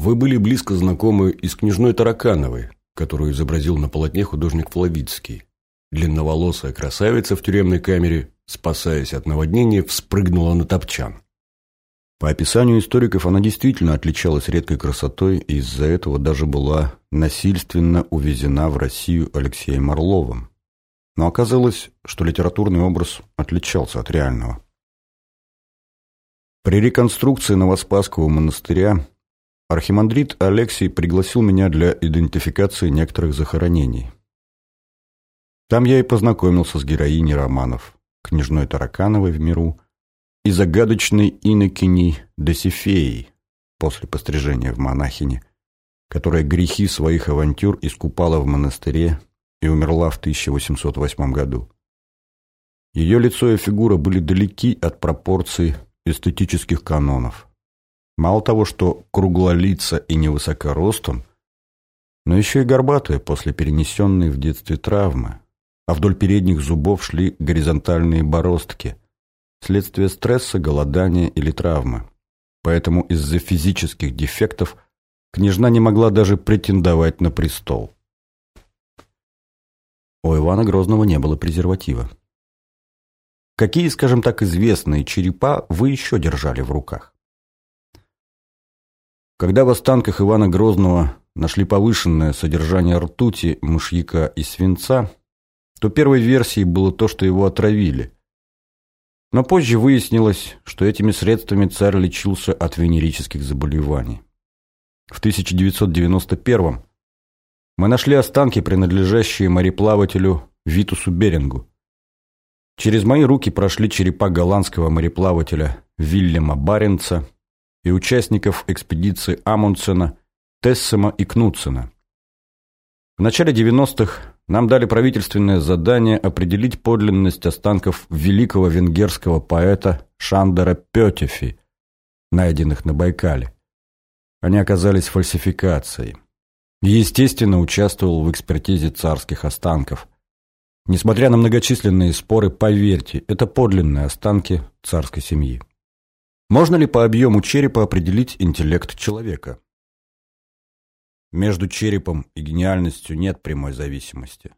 вы были близко знакомы и с княжной Таракановой, которую изобразил на полотне художник Флавицкий. Длинноволосая красавица в тюремной камере, спасаясь от наводнения, вспрыгнула на топчан. По описанию историков она действительно отличалась редкой красотой и из-за этого даже была насильственно увезена в Россию Алексеем Орловым. Но оказалось, что литературный образ отличался от реального. При реконструкции Новоспасского монастыря архимандрит Алексий пригласил меня для идентификации некоторых захоронений. Там я и познакомился с героиней романов, княжной Таракановой в миру и загадочной инокиней Досифеей после пострижения в монахине, которая грехи своих авантюр искупала в монастыре и умерла в 1808 году. Ее лицо и фигура были далеки от пропорций эстетических канонов. Мало того, что круглолица и невысокоростом, но еще и горбатая после перенесенной в детстве травмы, а вдоль передних зубов шли горизонтальные бороздки, следствие стресса, голодания или травмы. Поэтому из-за физических дефектов княжна не могла даже претендовать на престол. У Ивана Грозного не было презерватива. Какие, скажем так, известные черепа вы еще держали в руках? Когда в останках Ивана Грозного нашли повышенное содержание ртути, мышьяка и свинца, то первой версией было то, что его отравили. Но позже выяснилось, что этими средствами царь лечился от венерических заболеваний. В 1991 мы нашли останки, принадлежащие мореплавателю Витусу Берингу. Через мои руки прошли черепа голландского мореплавателя Вильяма Баренца и участников экспедиции Амундсена, Тессема и Кнутсена. В начале 90-х нам дали правительственное задание определить подлинность останков великого венгерского поэта Шандера Петефи, найденных на Байкале. Они оказались фальсификацией. Естественно, участвовал в экспертизе царских останков – Несмотря на многочисленные споры, поверьте, это подлинные останки царской семьи. Можно ли по объему черепа определить интеллект человека? Между черепом и гениальностью нет прямой зависимости.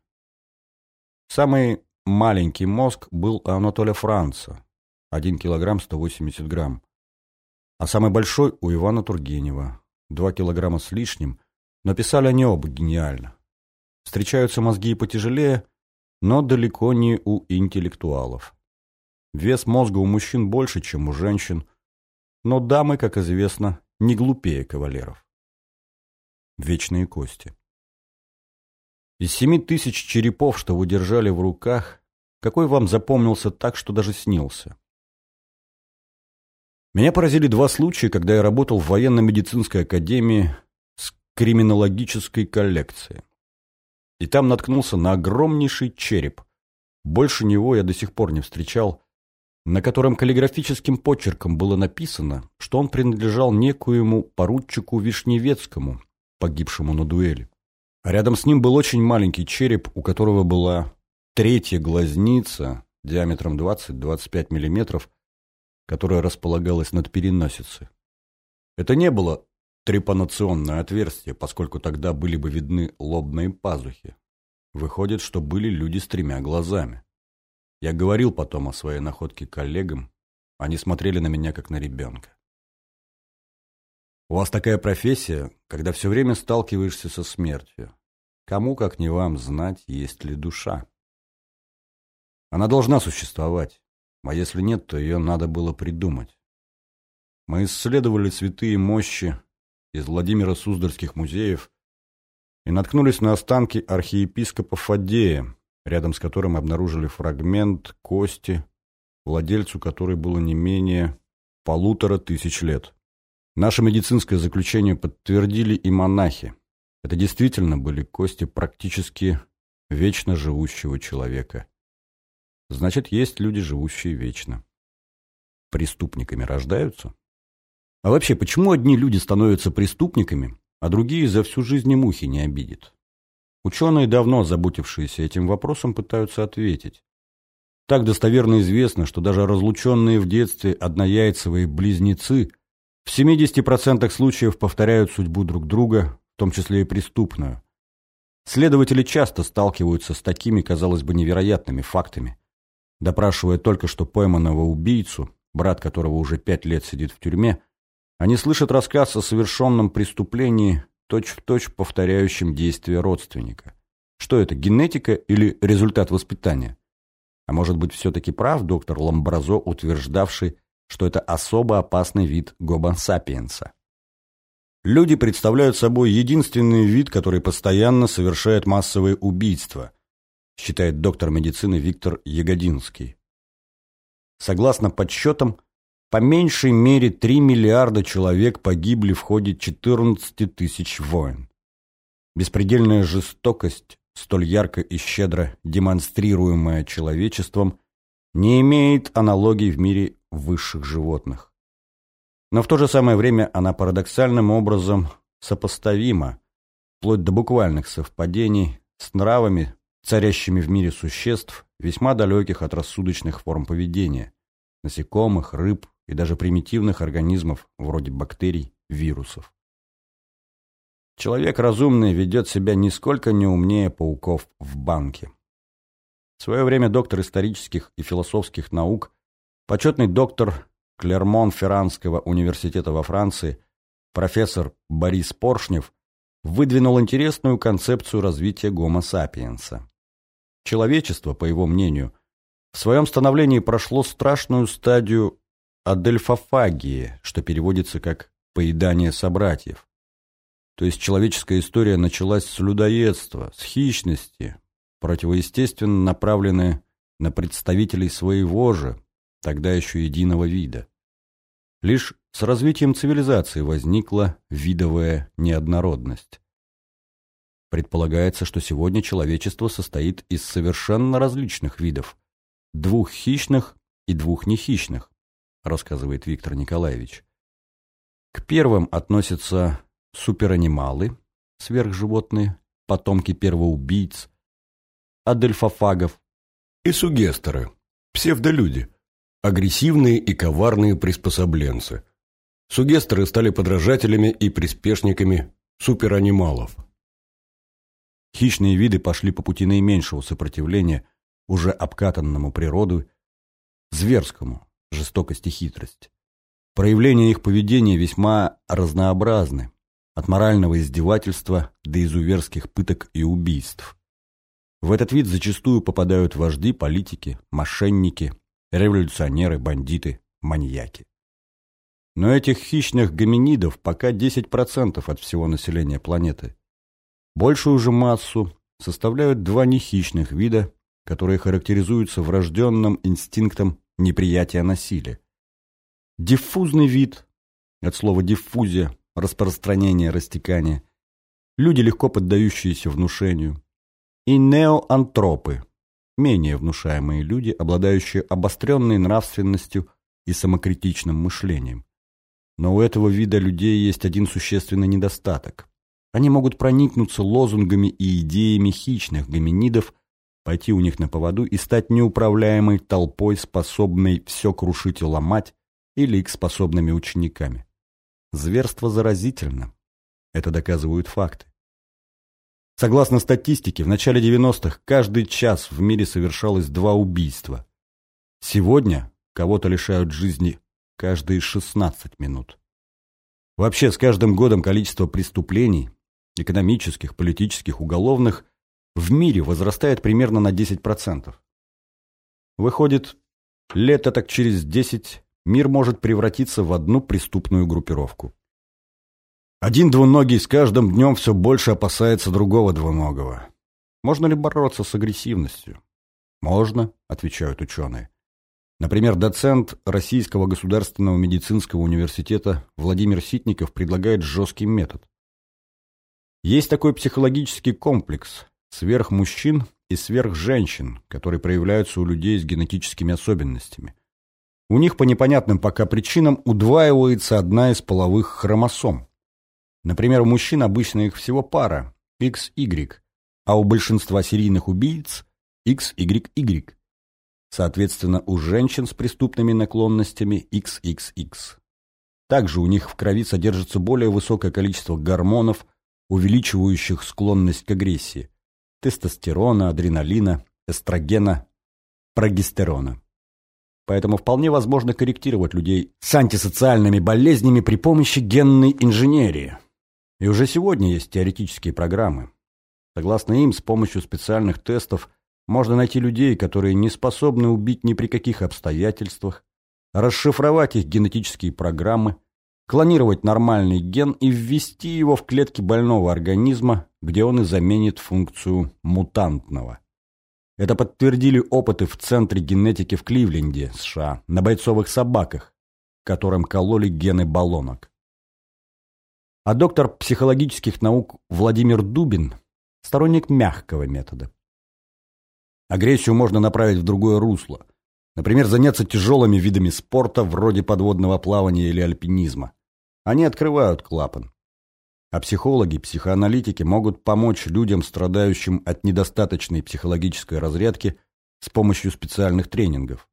Самый маленький мозг был у Анатолия Франца, 1 килограмм 180 грамм, а самый большой у Ивана Тургенева, 2 килограмма с лишним, но писали они оба гениально. Встречаются мозги и потяжелее, но далеко не у интеллектуалов. Вес мозга у мужчин больше, чем у женщин, но дамы, как известно, не глупее кавалеров. Вечные кости. Из семи тысяч черепов, что вы держали в руках, какой вам запомнился так, что даже снился? Меня поразили два случая, когда я работал в военно-медицинской академии с криминологической коллекцией и там наткнулся на огромнейший череп. Больше него я до сих пор не встречал, на котором каллиграфическим почерком было написано, что он принадлежал некоему поручику Вишневецкому, погибшему на дуэли. А рядом с ним был очень маленький череп, у которого была третья глазница диаметром 20-25 мм, которая располагалась над переносицей. Это не было трепанационное отверстие, поскольку тогда были бы видны лобные пазухи. Выходит, что были люди с тремя глазами. Я говорил потом о своей находке коллегам, они смотрели на меня как на ребенка. У вас такая профессия, когда все время сталкиваешься со смертью. Кому, как не вам, знать, есть ли душа? Она должна существовать, а если нет, то ее надо было придумать. Мы исследовали святые мощи из Владимира Суздальских музеев и наткнулись на останки архиепископа Фадея, рядом с которым обнаружили фрагмент кости, владельцу которой было не менее полутора тысяч лет. Наше медицинское заключение подтвердили и монахи. Это действительно были кости практически вечно живущего человека. Значит, есть люди, живущие вечно. Преступниками рождаются? А вообще, почему одни люди становятся преступниками, а другие за всю жизнь и мухи не обидят? Ученые, давно заботившиеся этим вопросом, пытаются ответить. Так достоверно известно, что даже разлученные в детстве однояйцевые близнецы В 70% случаев повторяют судьбу друг друга, в том числе и преступную. Следователи часто сталкиваются с такими, казалось бы, невероятными фактами. Допрашивая только что пойманного убийцу, брат которого уже пять лет сидит в тюрьме, они слышат рассказ о совершенном преступлении, точь-в-точь точь повторяющем действия родственника. Что это, генетика или результат воспитания? А может быть, все-таки прав доктор Ламбразо, утверждавший, что это особо опасный вид гобансапиенса? Люди представляют собой единственный вид, который постоянно совершает массовые убийства, считает доктор медицины Виктор Ягодинский. Согласно подсчетам, по меньшей мере 3 миллиарда человек погибли в ходе 14 тысяч войн. Беспредельная жестокость, столь ярко и щедро демонстрируемая человечеством, не имеет аналогий в мире высших животных. Но в то же самое время она парадоксальным образом сопоставима, вплоть до буквальных совпадений, с нравами, царящими в мире существ, весьма далеких от рассудочных форм поведения, насекомых, рыб и даже примитивных организмов, вроде бактерий, вирусов. Человек разумный ведет себя нисколько не умнее пауков в банке. В свое время доктор исторических и философских наук, почетный доктор Клермон-Ферранского университета во Франции, профессор Борис Поршнев, выдвинул интересную концепцию развития гомо-сапиенса. Человечество, по его мнению, в своем становлении прошло страшную стадию адельфофагии, что переводится как «поедание собратьев». То есть человеческая история началась с людоедства, с хищности, противоестественно направленная на представителей своего же, тогда еще единого вида. Лишь с развитием цивилизации возникла видовая неоднородность. Предполагается, что сегодня человечество состоит из совершенно различных видов, двух хищных и двух нехищных, рассказывает Виктор Николаевич. К первым относятся суперанималы, сверхживотные, потомки первоубийц, адельфофагов и сугестеры, псевдолюди, агрессивные и коварные приспособленцы. Сугестеры стали подражателями и приспешниками суперанималов. Хищные виды пошли по пути наименьшего сопротивления уже обкатанному природу, зверскому, жестокость и хитрость. Проявления их поведения весьма разнообразны, от морального издевательства до изуверских пыток и убийств. В этот вид зачастую попадают вожди, политики, мошенники, революционеры, бандиты, маньяки. Но этих хищных гоминидов пока 10% от всего населения планеты. Большую же массу составляют два нехищных вида, которые характеризуются врожденным инстинктом неприятия насилия. Диффузный вид, от слова диффузия, распространение, растекание, люди, легко поддающиеся внушению, и неоантропы, менее внушаемые люди, обладающие обостренной нравственностью и самокритичным мышлением. Но у этого вида людей есть один существенный недостаток. Они могут проникнуться лозунгами и идеями хищных гоминидов, пойти у них на поводу и стать неуправляемой толпой, способной все крушить и ломать, или их способными учениками. Зверство заразительно. Это доказывают факты. Согласно статистике, в начале 90-х каждый час в мире совершалось два убийства. Сегодня кого-то лишают жизни каждые 16 минут. Вообще, с каждым годом количество преступлений, экономических, политических, уголовных, в мире возрастает примерно на 10%. Выходит, лет так через 10 мир может превратиться в одну преступную группировку. Один двуногий с каждым днем все больше опасается другого двуногого. Можно ли бороться с агрессивностью? Можно, отвечают ученые. Например, доцент Российского государственного медицинского университета Владимир Ситников предлагает жесткий метод. Есть такой психологический комплекс сверхмужчин и сверхженщин, который проявляются у людей с генетическими особенностями. У них по непонятным пока причинам удваивается одна из половых хромосом. Например, у мужчин обычно их всего пара – XY, а у большинства серийных убийц – XYY. Соответственно, у женщин с преступными наклонностями XXX. Также у них в крови содержится более высокое количество гормонов, увеличивающих склонность к агрессии – тестостерона, адреналина, эстрогена, прогестерона. Поэтому вполне возможно корректировать людей с антисоциальными болезнями при помощи генной инженерии. И уже сегодня есть теоретические программы. Согласно им, с помощью специальных тестов можно найти людей, которые не способны убить ни при каких обстоятельствах, расшифровать их генетические программы, клонировать нормальный ген и ввести его в клетки больного организма, где он и заменит функцию мутантного. Это подтвердили опыты в Центре генетики в Кливленде, США, на бойцовых собаках, которым кололи гены баллонок. А доктор психологических наук Владимир Дубин – сторонник мягкого метода. Агрессию можно направить в другое русло. Например, заняться тяжелыми видами спорта, вроде подводного плавания или альпинизма. Они открывают клапан. А психологи, психоаналитики могут помочь людям, страдающим от недостаточной психологической разрядки, с помощью специальных тренингов.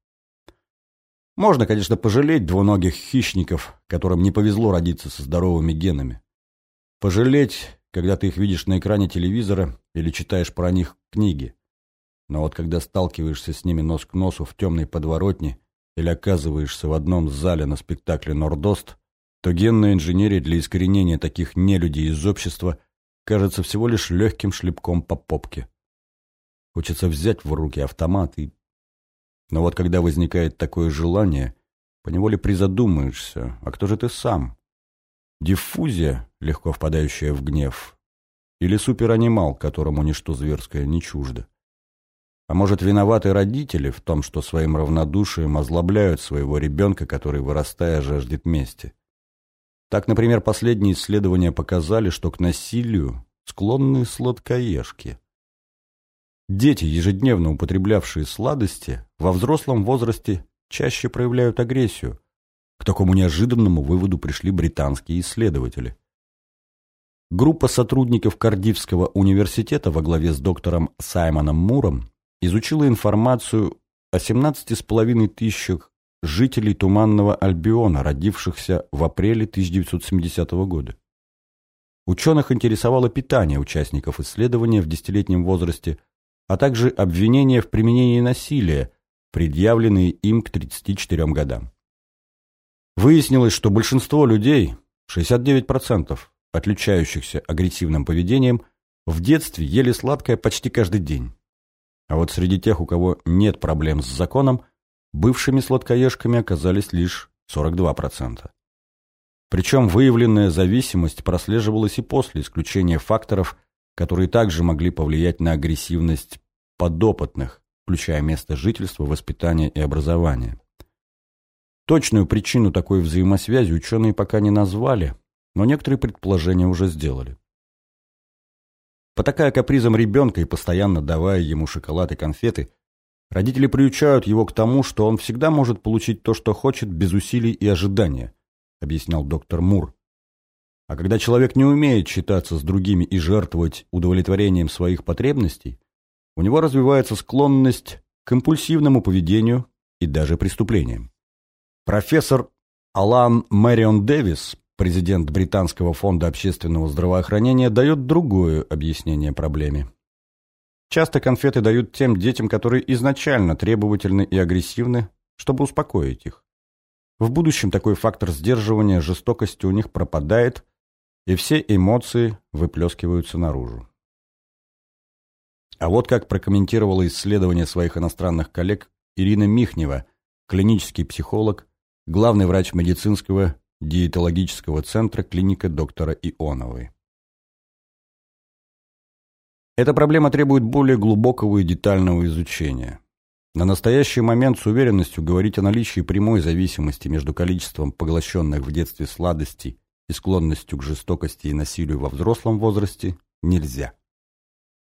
Можно, конечно, пожалеть двуногих хищников, которым не повезло родиться со здоровыми генами. Пожалеть, когда ты их видишь на экране телевизора или читаешь про них книги. Но вот когда сталкиваешься с ними нос к носу в темной подворотне или оказываешься в одном зале на спектакле «Нордост», то генная инженерия для искоренения таких нелюдей из общества кажется всего лишь легким шлепком по попке. Хочется взять в руки автомат и... Но вот когда возникает такое желание, поневоле призадумаешься, а кто же ты сам? Диффузия, легко впадающая в гнев, или суперанимал, которому ничто зверское не чуждо? А может, виноваты родители в том, что своим равнодушием озлобляют своего ребенка, который, вырастая, жаждет мести? Так, например, последние исследования показали, что к насилию склонны сладкоежки. Дети, ежедневно употреблявшие сладости, во взрослом возрасте чаще проявляют агрессию. К такому неожиданному выводу пришли британские исследователи. Группа сотрудников Кардивского университета во главе с доктором Саймоном Муром изучила информацию о 17,5 тысячах жителей Туманного Альбиона, родившихся в апреле 1970 года. Ученых интересовало питание участников исследования в десятилетнем возрасте, а также обвинения в применении насилия, предъявленные им к 34 годам. Выяснилось, что большинство людей, 69%, отличающихся агрессивным поведением, в детстве ели сладкое почти каждый день. А вот среди тех, у кого нет проблем с законом, Бывшими сладкоежками оказались лишь 42%. Причем выявленная зависимость прослеживалась и после исключения факторов, которые также могли повлиять на агрессивность подопытных, включая место жительства, воспитание и образование. Точную причину такой взаимосвязи ученые пока не назвали, но некоторые предположения уже сделали. Потакая капризом ребенка и постоянно давая ему шоколад и конфеты, Родители приучают его к тому, что он всегда может получить то, что хочет, без усилий и ожидания, объяснял доктор Мур. А когда человек не умеет считаться с другими и жертвовать удовлетворением своих потребностей, у него развивается склонность к импульсивному поведению и даже преступлениям. Профессор Алан Мэрион Дэвис, президент Британского фонда общественного здравоохранения, дает другое объяснение проблеме. Часто конфеты дают тем детям, которые изначально требовательны и агрессивны, чтобы успокоить их. В будущем такой фактор сдерживания жестокости у них пропадает, и все эмоции выплескиваются наружу. А вот как прокомментировала исследование своих иностранных коллег Ирина Михнева, клинический психолог, главный врач медицинского диетологического центра клиника доктора Ионовой. Эта проблема требует более глубокого и детального изучения. На настоящий момент с уверенностью говорить о наличии прямой зависимости между количеством поглощенных в детстве сладостей и склонностью к жестокости и насилию во взрослом возрасте нельзя.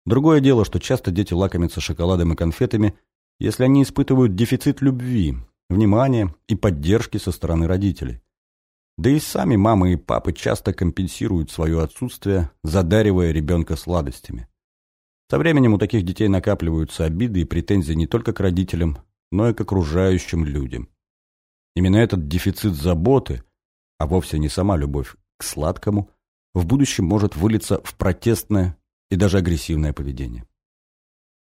Другое дело, что часто дети лакомятся шоколадом и конфетами, если они испытывают дефицит любви, внимания и поддержки со стороны родителей. Да и сами мамы и папы часто компенсируют свое отсутствие, задаривая ребенка сладостями. Со временем у таких детей накапливаются обиды и претензии не только к родителям, но и к окружающим людям. Именно этот дефицит заботы а вовсе не сама любовь к сладкому, в будущем может вылиться в протестное и даже агрессивное поведение.